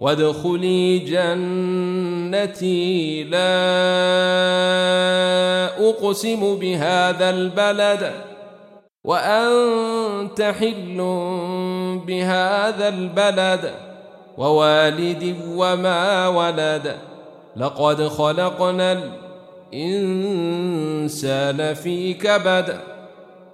وادخلي جنتي لا أقسم بهذا البلد وأنت حل بهذا البلد ووالد وما ولد. لقد خلقنا الإنسان في كبد.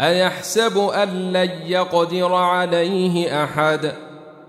أيحسب أن لن يقدر عليه أحد؟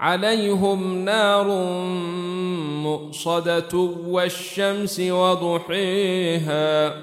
عليهم نار مؤصدة والشمس وضحيها